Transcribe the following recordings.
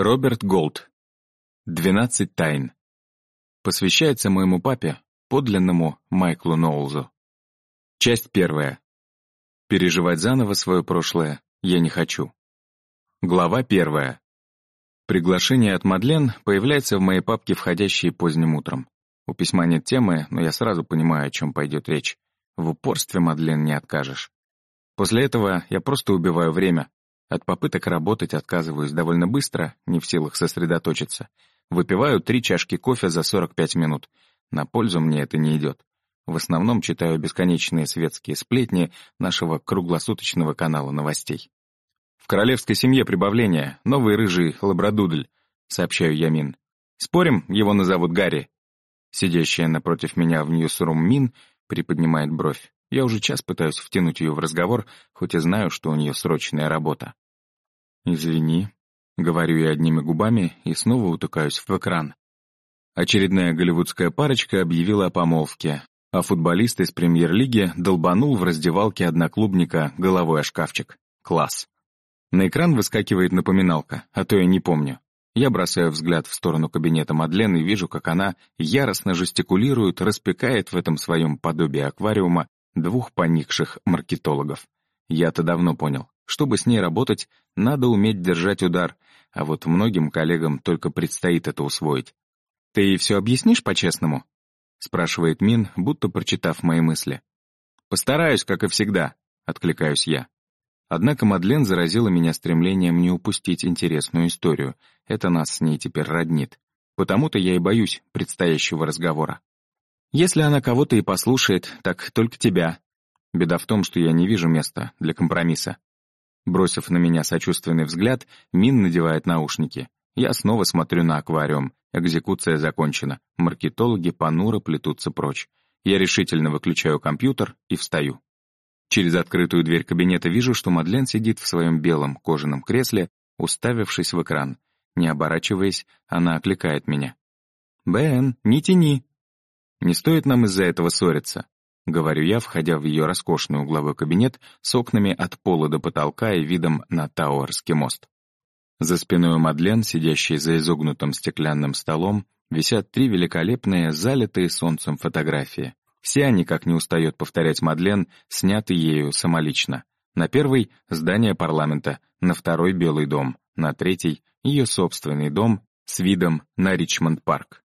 Роберт Голд. «Двенадцать тайн». Посвящается моему папе, подлинному Майклу Ноулзу. Часть первая. Переживать заново свое прошлое я не хочу. Глава первая. Приглашение от Мадлен появляется в моей папке, входящей поздним утром. У письма нет темы, но я сразу понимаю, о чем пойдет речь. В упорстве Мадлен не откажешь. После этого я просто убиваю время, от попыток работать отказываюсь довольно быстро, не в силах сосредоточиться. Выпиваю три чашки кофе за 45 минут. На пользу мне это не идет. В основном читаю бесконечные светские сплетни нашего круглосуточного канала новостей. «В королевской семье прибавление, новый рыжий лабрадудль», — сообщаю Ямин. «Спорим, его назовут Гарри?» Сидящая напротив меня в Ньюсрум Мин приподнимает бровь. Я уже час пытаюсь втянуть ее в разговор, хоть и знаю, что у нее срочная работа. «Извини», — говорю я одними губами и снова утыкаюсь в экран. Очередная голливудская парочка объявила о помолвке, а футболист из премьер-лиги долбанул в раздевалке одноклубника головой о шкафчик. Класс. На экран выскакивает напоминалка, а то я не помню. Я бросаю взгляд в сторону кабинета Мадлен и вижу, как она яростно жестикулирует, распекает в этом своем подобии аквариума двух поникших маркетологов. Я-то давно понял, чтобы с ней работать, надо уметь держать удар, а вот многим коллегам только предстоит это усвоить. «Ты ей все объяснишь по-честному?» — спрашивает Мин, будто прочитав мои мысли. «Постараюсь, как и всегда», — откликаюсь я. Однако Мадлен заразила меня стремлением не упустить интересную историю. Это нас с ней теперь роднит. Потому-то я и боюсь предстоящего разговора. Если она кого-то и послушает, так только тебя. Беда в том, что я не вижу места для компромисса. Бросив на меня сочувственный взгляд, Мин надевает наушники. Я снова смотрю на аквариум. Экзекуция закончена. Маркетологи понуро плетутся прочь. Я решительно выключаю компьютер и встаю. Через открытую дверь кабинета вижу, что Мадлен сидит в своем белом кожаном кресле, уставившись в экран. Не оборачиваясь, она окликает меня. «Бен, не тяни!» Не стоит нам из-за этого ссориться. — говорю я, входя в ее роскошный угловой кабинет с окнами от пола до потолка и видом на Тауэрский мост. За спиной у Мадлен, сидящей за изогнутым стеклянным столом, висят три великолепные, залитые солнцем фотографии. Все они, как не устает повторять Мадлен, сняты ею самолично. На первый — здание парламента, на второй — Белый дом, на третий — ее собственный дом с видом на Ричмонд-парк.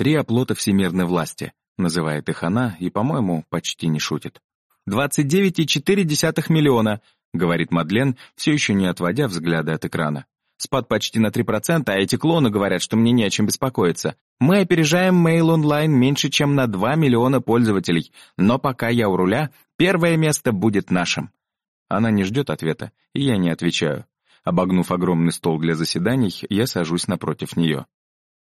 Три оплота всемирной власти, называет их она и, по-моему, почти не шутит. «29,4 миллиона», — говорит Мадлен, все еще не отводя взгляда от экрана. «Спад почти на 3%, а эти клоны говорят, что мне не о чем беспокоиться. Мы опережаем Mail Online меньше, чем на 2 миллиона пользователей, но пока я у руля, первое место будет нашим». Она не ждет ответа, и я не отвечаю. Обогнув огромный стол для заседаний, я сажусь напротив нее.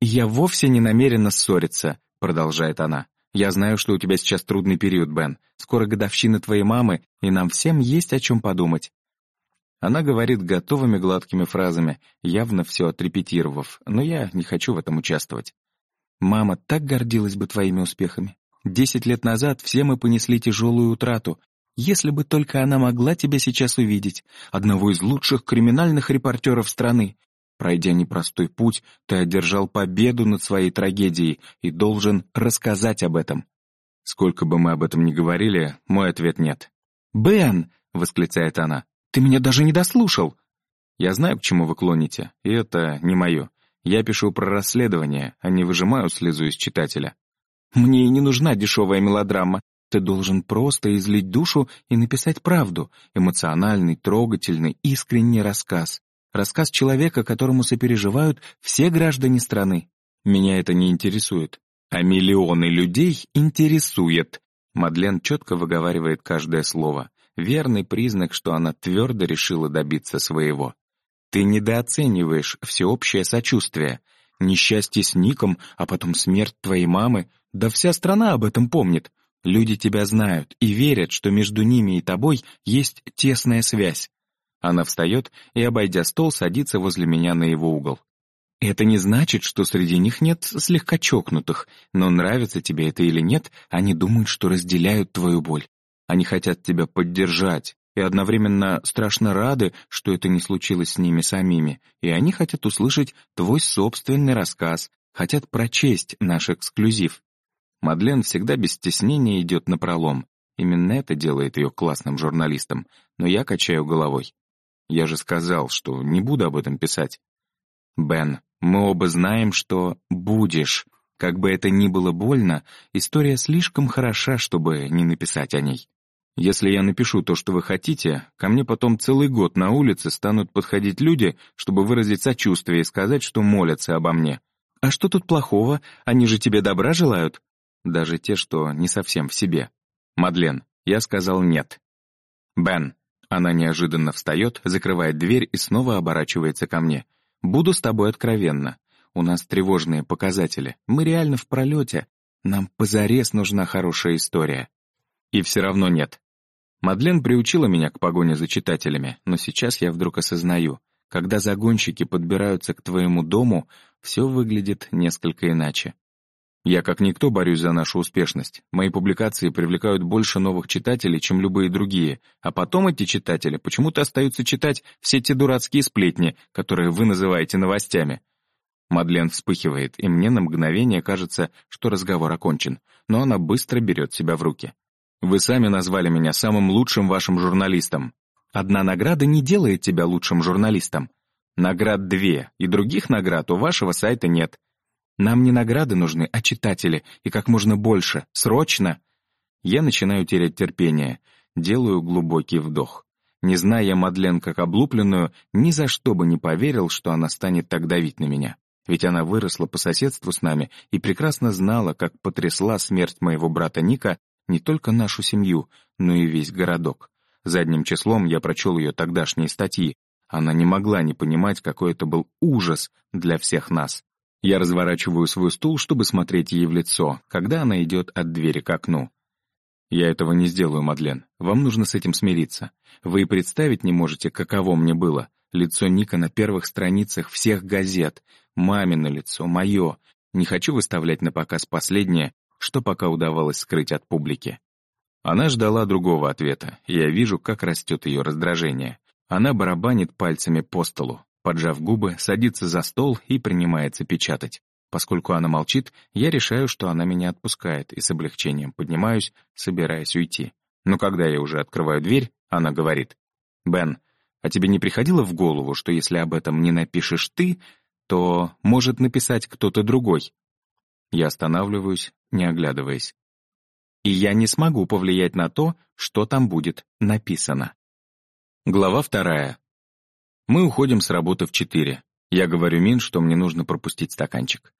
«Я вовсе не намерена ссориться», — продолжает она. Я знаю, что у тебя сейчас трудный период, Бен. Скоро годовщина твоей мамы, и нам всем есть о чем подумать». Она говорит готовыми гладкими фразами, явно все отрепетировав, но я не хочу в этом участвовать. «Мама так гордилась бы твоими успехами. Десять лет назад все мы понесли тяжелую утрату. Если бы только она могла тебя сейчас увидеть, одного из лучших криминальных репортеров страны, Пройдя непростой путь, ты одержал победу над своей трагедией и должен рассказать об этом. Сколько бы мы об этом ни говорили, мой ответ нет. «Бен!» — восклицает она. «Ты меня даже не дослушал!» Я знаю, к чему вы клоните, и это не мое. Я пишу про расследование, а не выжимаю слезу из читателя. Мне и не нужна дешевая мелодрама. Ты должен просто излить душу и написать правду, эмоциональный, трогательный, искренний рассказ. Рассказ человека, которому сопереживают все граждане страны. Меня это не интересует. А миллионы людей интересует. Мадлен четко выговаривает каждое слово. Верный признак, что она твердо решила добиться своего. Ты недооцениваешь всеобщее сочувствие. Несчастье с Ником, а потом смерть твоей мамы. Да вся страна об этом помнит. Люди тебя знают и верят, что между ними и тобой есть тесная связь. Она встает и, обойдя стол, садится возле меня на его угол. Это не значит, что среди них нет слегка чокнутых, но нравится тебе это или нет, они думают, что разделяют твою боль. Они хотят тебя поддержать, и одновременно страшно рады, что это не случилось с ними самими, и они хотят услышать твой собственный рассказ, хотят прочесть наш эксклюзив. Мадлен всегда без стеснения идет на пролом. Именно это делает ее классным журналистом, но я качаю головой. Я же сказал, что не буду об этом писать. Бен, мы оба знаем, что будешь. Как бы это ни было больно, история слишком хороша, чтобы не написать о ней. Если я напишу то, что вы хотите, ко мне потом целый год на улице станут подходить люди, чтобы выразить сочувствие и сказать, что молятся обо мне. А что тут плохого? Они же тебе добра желают? Даже те, что не совсем в себе. Мадлен, я сказал нет. Бен. Она неожиданно встает, закрывает дверь и снова оборачивается ко мне. Буду с тобой откровенна. У нас тревожные показатели. Мы реально в пролете. Нам позарез нужна хорошая история. И все равно нет. Мадлен приучила меня к погоне за читателями, но сейчас я вдруг осознаю, когда загонщики подбираются к твоему дому, все выглядит несколько иначе. Я как никто борюсь за нашу успешность. Мои публикации привлекают больше новых читателей, чем любые другие, а потом эти читатели почему-то остаются читать все те дурацкие сплетни, которые вы называете новостями. Мадлен вспыхивает, и мне на мгновение кажется, что разговор окончен, но она быстро берет себя в руки. «Вы сами назвали меня самым лучшим вашим журналистом. Одна награда не делает тебя лучшим журналистом. Наград две, и других наград у вашего сайта нет. Нам не награды нужны, а читатели, и как можно больше, срочно!» Я начинаю терять терпение, делаю глубокий вдох. Не зная Мадлен как облупленную, ни за что бы не поверил, что она станет так давить на меня. Ведь она выросла по соседству с нами и прекрасно знала, как потрясла смерть моего брата Ника не только нашу семью, но и весь городок. Задним числом я прочел ее тогдашние статьи. Она не могла не понимать, какой это был ужас для всех нас. Я разворачиваю свой стул, чтобы смотреть ей в лицо, когда она идет от двери к окну. «Я этого не сделаю, Мадлен. Вам нужно с этим смириться. Вы и представить не можете, каково мне было. Лицо Ника на первых страницах всех газет. Мамино лицо, мое. Не хочу выставлять на показ последнее, что пока удавалось скрыть от публики. Она ждала другого ответа, и я вижу, как растет ее раздражение. Она барабанит пальцами по столу, поджав губы, садится за стол и принимается печатать. Поскольку она молчит, я решаю, что она меня отпускает, и с облегчением поднимаюсь, собираясь уйти. Но когда я уже открываю дверь, она говорит, «Бен, а тебе не приходило в голову, что если об этом не напишешь ты, то может написать кто-то другой?» Я останавливаюсь, не оглядываясь. И я не смогу повлиять на то, что там будет написано. Глава вторая. Мы уходим с работы в четыре. Я говорю Мин, что мне нужно пропустить стаканчик.